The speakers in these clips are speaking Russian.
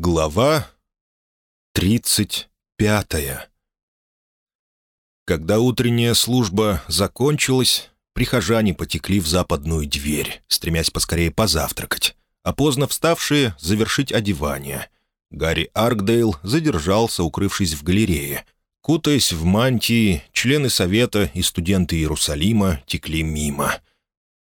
Глава тридцать пятая Когда утренняя служба закончилась, прихожане потекли в западную дверь, стремясь поскорее позавтракать, а поздно вставшие — завершить одевание. Гарри Аркдейл задержался, укрывшись в галерее. Кутаясь в мантии, члены Совета и студенты Иерусалима текли мимо.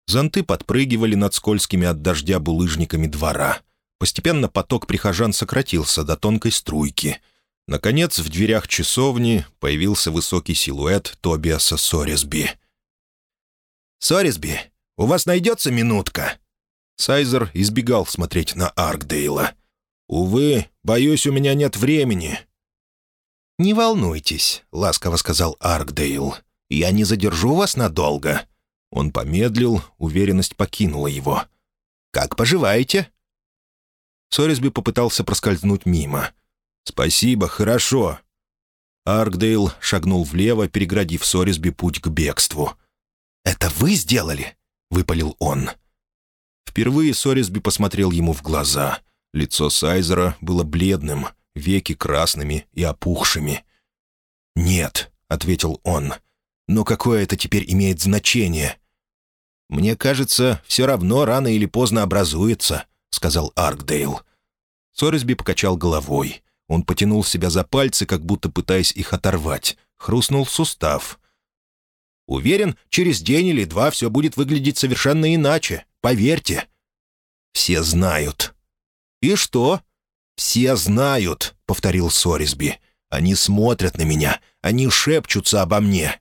Зонты подпрыгивали над скользкими от дождя булыжниками двора — Постепенно поток прихожан сократился до тонкой струйки. Наконец, в дверях часовни появился высокий силуэт Тобиаса Сорисби. «Сорисби, у вас найдется минутка?» Сайзер избегал смотреть на Аркдейла. «Увы, боюсь, у меня нет времени». «Не волнуйтесь», — ласково сказал Аркдейл. «Я не задержу вас надолго». Он помедлил, уверенность покинула его. «Как поживаете?» Сорисби попытался проскользнуть мимо. «Спасибо, хорошо». Аркдейл шагнул влево, переградив Сорисби путь к бегству. «Это вы сделали?» — выпалил он. Впервые Сорисби посмотрел ему в глаза. Лицо Сайзера было бледным, веки красными и опухшими. «Нет», — ответил он, — «но какое это теперь имеет значение?» «Мне кажется, все равно рано или поздно образуется», — сказал Аркдейл. Сорисби покачал головой. Он потянул себя за пальцы, как будто пытаясь их оторвать. Хрустнул сустав. «Уверен, через день или два все будет выглядеть совершенно иначе. Поверьте». «Все знают». «И что?» «Все знают», — повторил Сорисби. «Они смотрят на меня. Они шепчутся обо мне».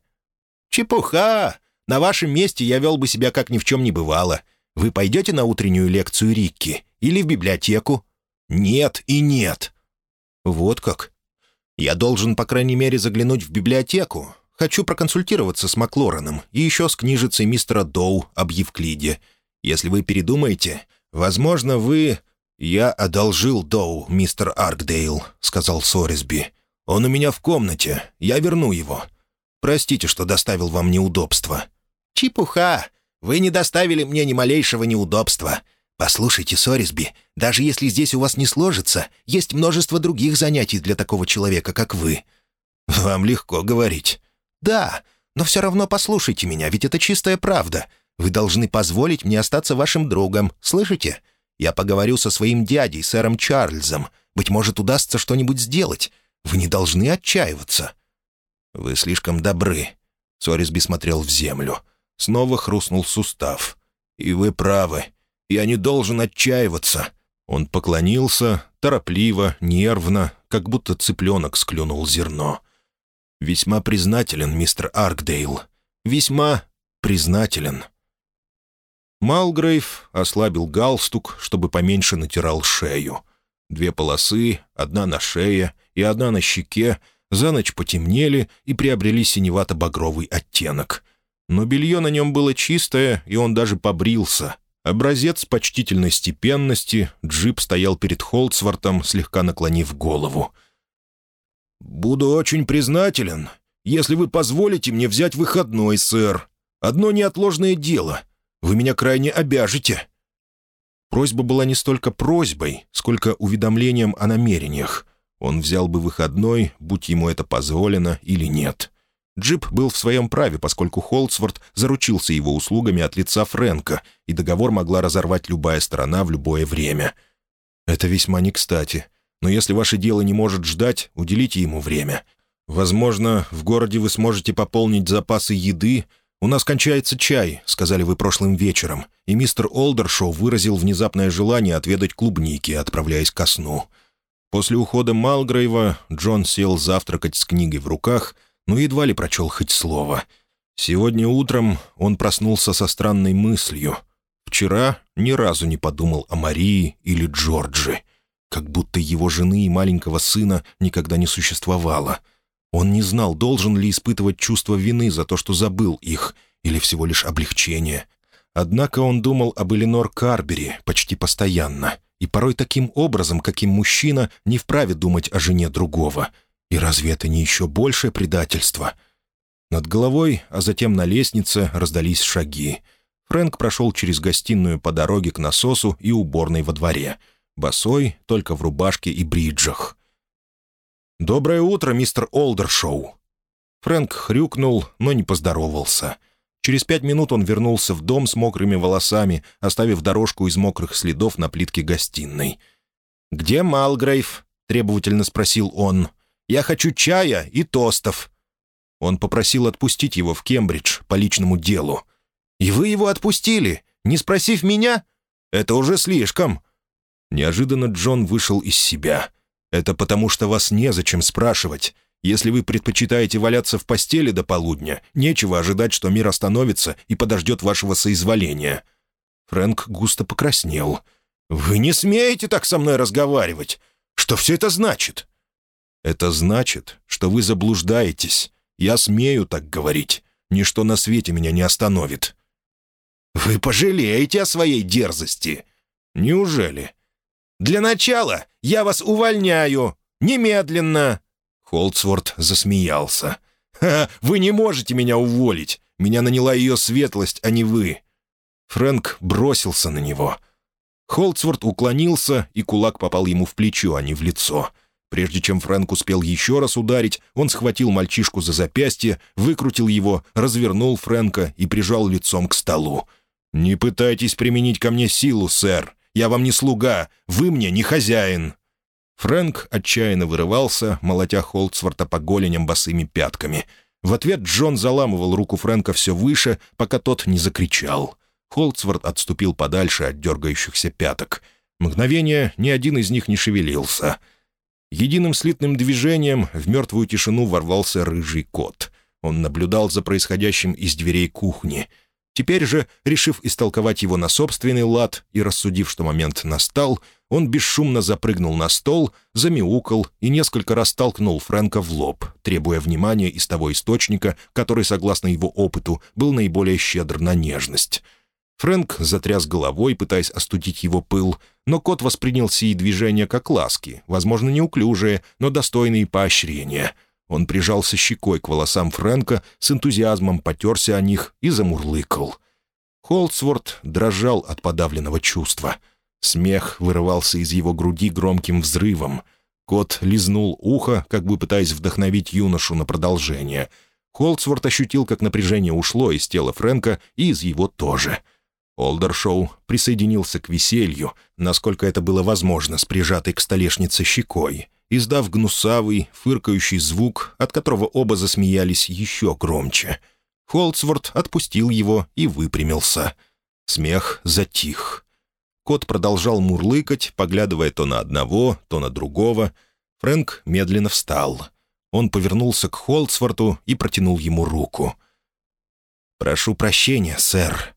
«Чепуха! На вашем месте я вел бы себя, как ни в чем не бывало. Вы пойдете на утреннюю лекцию Рикки? Или в библиотеку?» «Нет и нет». «Вот как?» «Я должен, по крайней мере, заглянуть в библиотеку. Хочу проконсультироваться с Маклораном и еще с книжицей мистера Доу об Евклиде. Если вы передумаете, возможно, вы...» «Я одолжил Доу, мистер Аркдейл», — сказал Сорисби. «Он у меня в комнате. Я верну его. Простите, что доставил вам неудобства». «Чепуха! Вы не доставили мне ни малейшего неудобства. Послушайте, Сорисби, даже если здесь у вас не сложится, есть множество других занятий для такого человека, как вы». «Вам легко говорить». «Да, но все равно послушайте меня, ведь это чистая правда. Вы должны позволить мне остаться вашим другом, слышите? Я поговорю со своим дядей, сэром Чарльзом. Быть может, удастся что-нибудь сделать. Вы не должны отчаиваться». «Вы слишком добры», — Сорисби смотрел в землю. Снова хрустнул сустав. «И вы правы. Я не должен отчаиваться». Он поклонился, торопливо, нервно, как будто цыпленок склюнул зерно. «Весьма признателен, мистер Аркдейл. Весьма признателен». Малгрейв ослабил галстук, чтобы поменьше натирал шею. Две полосы, одна на шее и одна на щеке, за ночь потемнели и приобрели синевато-багровый оттенок. Но белье на нем было чистое, и он даже побрился. Образец почтительной степенности, джип стоял перед Холцвортом, слегка наклонив голову. «Буду очень признателен, если вы позволите мне взять выходной, сэр. Одно неотложное дело. Вы меня крайне обяжете». Просьба была не столько просьбой, сколько уведомлением о намерениях. Он взял бы выходной, будь ему это позволено или нет. Джип был в своем праве, поскольку Холдсворт заручился его услугами от лица Фрэнка, и договор могла разорвать любая сторона в любое время. «Это весьма не кстати. Но если ваше дело не может ждать, уделите ему время. Возможно, в городе вы сможете пополнить запасы еды. У нас кончается чай», — сказали вы прошлым вечером, и мистер Олдершоу выразил внезапное желание отведать клубники, отправляясь ко сну. После ухода Малгрейва Джон сел завтракать с книгой в руках — но едва ли прочел хоть слово. Сегодня утром он проснулся со странной мыслью. Вчера ни разу не подумал о Марии или Джорджи, как будто его жены и маленького сына никогда не существовало. Он не знал, должен ли испытывать чувство вины за то, что забыл их, или всего лишь облегчение. Однако он думал об Эленор Карбери почти постоянно, и порой таким образом, каким мужчина не вправе думать о жене другого — и разве это не еще большее предательство? Над головой, а затем на лестнице раздались шаги. Фрэнк прошел через гостиную по дороге к насосу и уборной во дворе. босой, только в рубашке и бриджах. «Доброе утро, мистер Олдершоу!» Фрэнк хрюкнул, но не поздоровался. Через пять минут он вернулся в дом с мокрыми волосами, оставив дорожку из мокрых следов на плитке гостиной. «Где Малгрейв?» — требовательно спросил он. «Я хочу чая и тостов». Он попросил отпустить его в Кембридж по личному делу. «И вы его отпустили, не спросив меня? Это уже слишком». Неожиданно Джон вышел из себя. «Это потому, что вас незачем спрашивать. Если вы предпочитаете валяться в постели до полудня, нечего ожидать, что мир остановится и подождет вашего соизволения». Фрэнк густо покраснел. «Вы не смеете так со мной разговаривать! Что все это значит?» «Это значит, что вы заблуждаетесь. Я смею так говорить. Ничто на свете меня не остановит». «Вы пожалеете о своей дерзости?» «Неужели?» «Для начала я вас увольняю! Немедленно!» Холдсворт засмеялся. «Ха, вы не можете меня уволить! Меня наняла ее светлость, а не вы!» Фрэнк бросился на него. Холдсворт уклонился, и кулак попал ему в плечо, а не в лицо. Прежде чем Фрэнк успел еще раз ударить, он схватил мальчишку за запястье, выкрутил его, развернул Фрэнка и прижал лицом к столу. «Не пытайтесь применить ко мне силу, сэр. Я вам не слуга. Вы мне не хозяин». Фрэнк отчаянно вырывался, молотя Холдсворта по голеням босыми пятками. В ответ Джон заламывал руку Фрэнка все выше, пока тот не закричал. Холдсворт отступил подальше от дергающихся пяток. Мгновение ни один из них не шевелился — Единым слитным движением в мертвую тишину ворвался рыжий кот. Он наблюдал за происходящим из дверей кухни. Теперь же, решив истолковать его на собственный лад и рассудив, что момент настал, он бесшумно запрыгнул на стол, замяукал и несколько раз толкнул Фрэнка в лоб, требуя внимания из того источника, который, согласно его опыту, был наиболее щедр на нежность. Фрэнк затряс головой, пытаясь остудить его пыл, но кот воспринял сии движения как ласки, возможно, неуклюжие, но достойные поощрения. Он прижался щекой к волосам Фрэнка, с энтузиазмом потерся о них и замурлыкал. Холдсворт дрожал от подавленного чувства. Смех вырывался из его груди громким взрывом. Кот лизнул ухо, как бы пытаясь вдохновить юношу на продолжение. Холдсворт ощутил, как напряжение ушло из тела Фрэнка и из его тоже — Олдершоу присоединился к веселью, насколько это было возможно, с прижатой к столешнице щекой, издав гнусавый, фыркающий звук, от которого оба засмеялись еще громче. Холдсворт отпустил его и выпрямился. Смех затих. Кот продолжал мурлыкать, поглядывая то на одного, то на другого. Фрэнк медленно встал. Он повернулся к Холдсворту и протянул ему руку. «Прошу прощения, сэр»,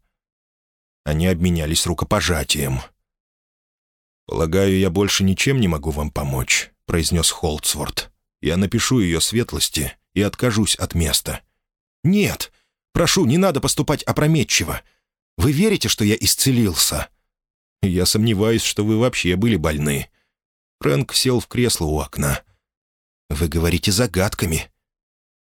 они обменялись рукопожатием. «Полагаю, я больше ничем не могу вам помочь», — произнес Холдсворт. «Я напишу ее светлости и откажусь от места». «Нет! Прошу, не надо поступать опрометчиво. Вы верите, что я исцелился?» «Я сомневаюсь, что вы вообще были больны». Фрэнк сел в кресло у окна. «Вы говорите загадками».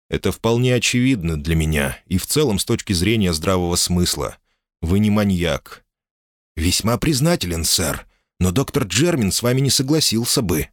«Это вполне очевидно для меня и в целом с точки зрения здравого смысла. Вы не маньяк». «Весьма признателен, сэр, но доктор Джермин с вами не согласился бы».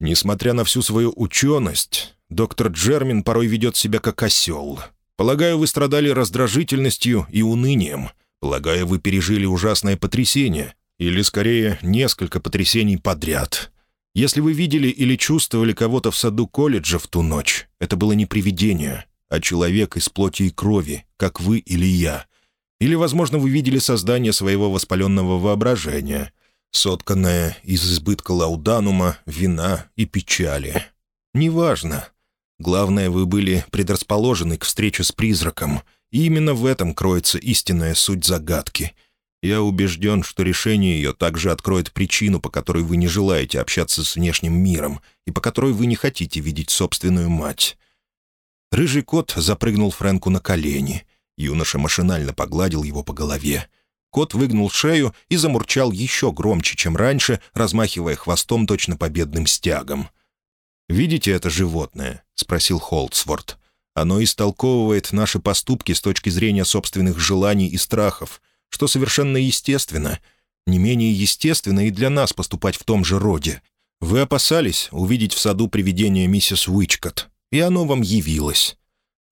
Несмотря на всю свою ученость, доктор Джермин порой ведет себя как осел. Полагаю, вы страдали раздражительностью и унынием. Полагаю, вы пережили ужасное потрясение. Или, скорее, несколько потрясений подряд. Если вы видели или чувствовали кого-то в саду колледжа в ту ночь, это было не привидение, а человек из плоти и крови, как вы или я. Или, возможно, вы видели создание своего воспаленного воображения, сотканное из избытка лауданума, вина и печали. Неважно. Главное, вы были предрасположены к встрече с призраком, и именно в этом кроется истинная суть загадки. Я убежден, что решение ее также откроет причину, по которой вы не желаете общаться с внешним миром и по которой вы не хотите видеть собственную мать. Рыжий кот запрыгнул Фрэнку на колени — Юноша машинально погладил его по голове. Кот выгнул шею и замурчал еще громче, чем раньше, размахивая хвостом точно победным стягом. «Видите это животное?» — спросил Холдсворт. «Оно истолковывает наши поступки с точки зрения собственных желаний и страхов, что совершенно естественно. Не менее естественно и для нас поступать в том же роде. Вы опасались увидеть в саду привидение миссис Уичкот, и оно вам явилось.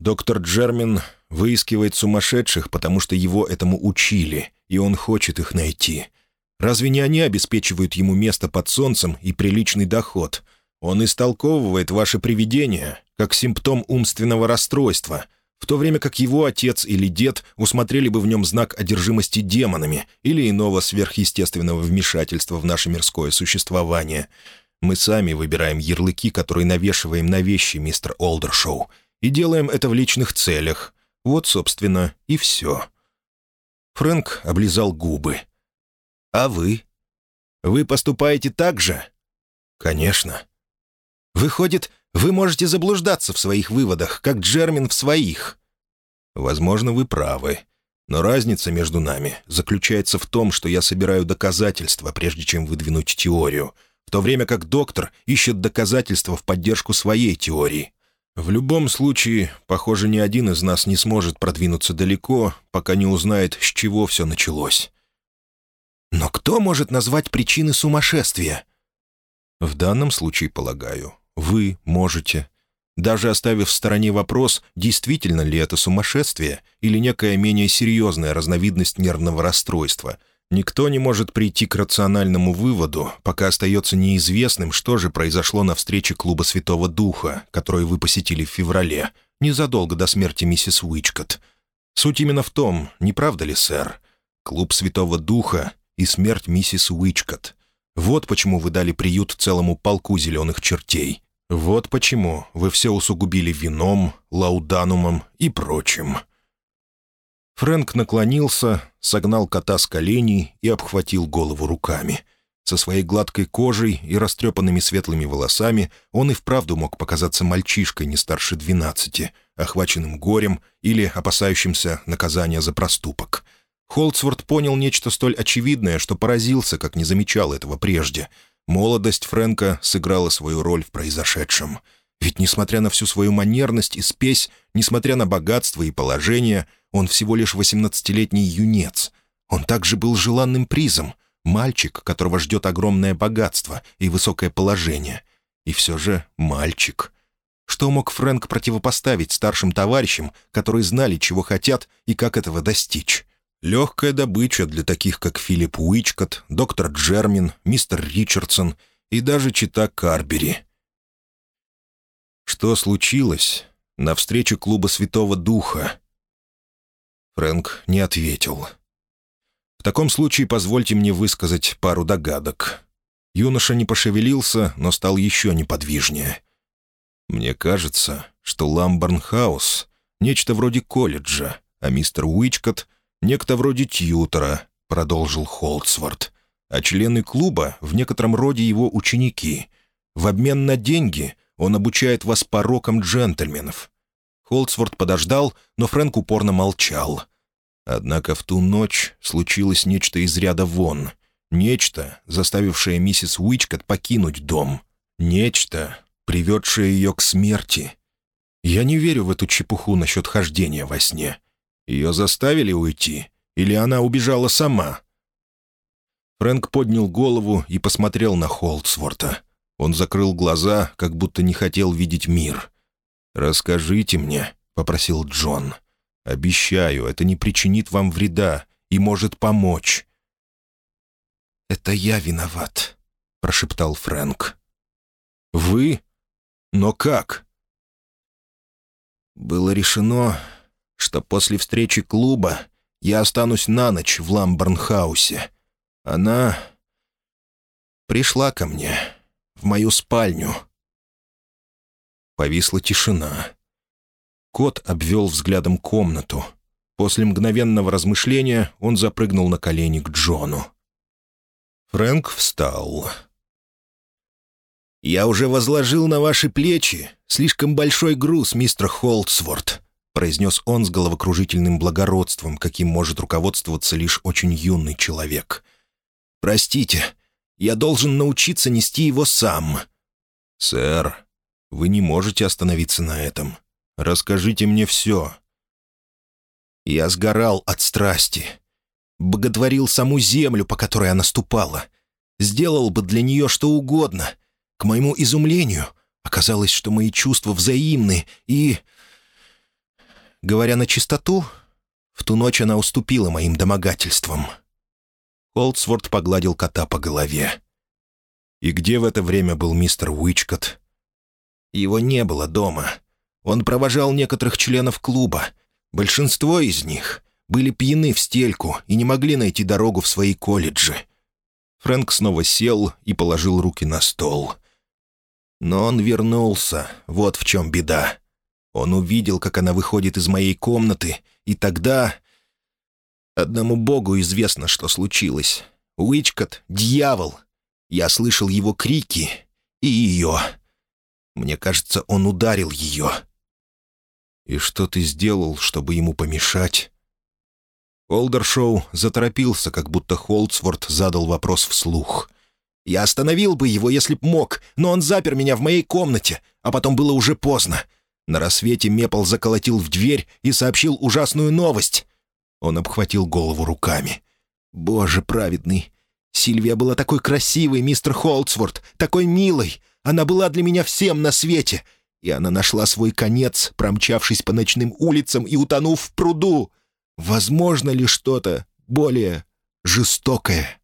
Доктор Джермин выискивает сумасшедших, потому что его этому учили, и он хочет их найти. Разве не они обеспечивают ему место под солнцем и приличный доход? Он истолковывает ваше привидение как симптом умственного расстройства, в то время как его отец или дед усмотрели бы в нем знак одержимости демонами или иного сверхъестественного вмешательства в наше мирское существование. Мы сами выбираем ярлыки, которые навешиваем на вещи, мистер Олдершоу, и делаем это в личных целях. Вот, собственно, и все». Фрэнк облизал губы. «А вы? Вы поступаете так же?» «Конечно. Выходит, вы можете заблуждаться в своих выводах, как Джермин в своих. Возможно, вы правы. Но разница между нами заключается в том, что я собираю доказательства, прежде чем выдвинуть теорию, в то время как доктор ищет доказательства в поддержку своей теории. В любом случае, похоже, ни один из нас не сможет продвинуться далеко, пока не узнает, с чего все началось. Но кто может назвать причины сумасшествия? В данном случае, полагаю, вы можете. Даже оставив в стороне вопрос, действительно ли это сумасшествие или некая менее серьезная разновидность нервного расстройства, никто не может прийти к рациональному выводу, пока остается неизвестным, что же произошло на встрече Клуба Святого Духа, которую вы посетили в феврале, незадолго до смерти миссис Уичкот. Суть именно в том, не правда ли, сэр? Клуб Святого Духа и смерть миссис Уичкот. Вот почему вы дали приют целому полку зеленых чертей. Вот почему вы все усугубили вином, лауданумом и прочим». Фрэнк наклонился, согнал кота с коленей и обхватил голову руками. Со своей гладкой кожей и растрепанными светлыми волосами он и вправду мог показаться мальчишкой не старше двенадцати, охваченным горем или опасающимся наказания за проступок. Холдсворт понял нечто столь очевидное, что поразился, как не замечал этого прежде — Молодость Фрэнка сыграла свою роль в произошедшем. Ведь, несмотря на всю свою манерность и спесь, несмотря на богатство и положение, он всего лишь восемнадцатилетний юнец. Он также был желанным призом, мальчик, которого ждет огромное богатство и высокое положение. И все же мальчик. Что мог Фрэнк противопоставить старшим товарищам, которые знали, чего хотят и как этого достичь? Легкая добыча для таких, как Филипп Уичкот, доктор Джермин, мистер Ричардсон и даже чита Карбери. Что случилось на встрече клуба Святого Духа? Фрэнк не ответил. В таком случае позвольте мне высказать пару догадок. Юноша не пошевелился, но стал еще неподвижнее. Мне кажется, что Ламборнхаус — нечто вроде колледжа, а мистер Уичкот — «Некто вроде Тьютора», — продолжил Холдсворт, «а члены клуба в некотором роде его ученики. В обмен на деньги он обучает вас порокам джентльменов». Холдсворт подождал, но Фрэнк упорно молчал. Однако в ту ночь случилось нечто из ряда вон. Нечто, заставившее миссис Уичкот покинуть дом. Нечто, приведшее ее к смерти. Я не верю в эту чепуху насчет хождения во сне. Ее заставили уйти? Или она убежала сама?» Фрэнк поднял голову и посмотрел на Холдсворта. Он закрыл глаза, как будто не хотел видеть мир. «Расскажите мне», — попросил Джон. «Обещаю, это не причинит вам вреда и может помочь». «Это я виноват», — прошептал Фрэнк. «Вы? Но как?» «Было решено, что после встречи клуба я останусь на ночь в Ламборнхаусе. Она пришла ко мне, в мою спальню. Повисла тишина. Кот обвел взглядом комнату. После мгновенного размышления он запрыгнул на колени к Джону. Фрэнк встал. «Я уже возложил на ваши плечи слишком большой груз, мистер Холдсворт», — произнес он с головокружительным благородством, каким может руководствоваться лишь очень юный человек. «Простите, я должен научиться нести его сам». «Сэр, вы не можете остановиться на этом. Расскажите мне все». Я сгорал от страсти. боготворил саму землю, по которой она ступала. Сделал бы для нее что угодно. К моему изумлению, оказалось, что мои чувства взаимны, и... Говоря на чистоту, в ту ночь она уступила моим домогательствам. Холдсворт погладил кота по голове. «И где в это время был мистер Уичкот?» Его не было дома. Он провожал некоторых членов клуба. Большинство из них были пьяны в стельку и не могли найти дорогу в свои колледжи. Фрэнк снова сел и положил руки на стол. Но он вернулся, вот в чем беда. Он увидел, как она выходит из моей комнаты, и тогда... Одному богу известно, что случилось. Уичкот — дьявол. Я слышал его крики и ее. Мне кажется, он ударил ее. «И что ты сделал, чтобы ему помешать?» Олдершоу заторопился, как будто Холдсворт задал вопрос вслух. «Я остановил бы его, если б мог, но он запер меня в моей комнате, а потом было уже поздно. На рассвете Мепл заколотил в дверь и сообщил ужасную новость». Он обхватил голову руками. «Боже праведный! Сильвия была такой красивой, мистер Холдсворт, такой милой! Она была для меня всем на свете!» И она нашла свой конец, промчавшись по ночным улицам и утонув в пруду. Возможно ли что-то более жестокое?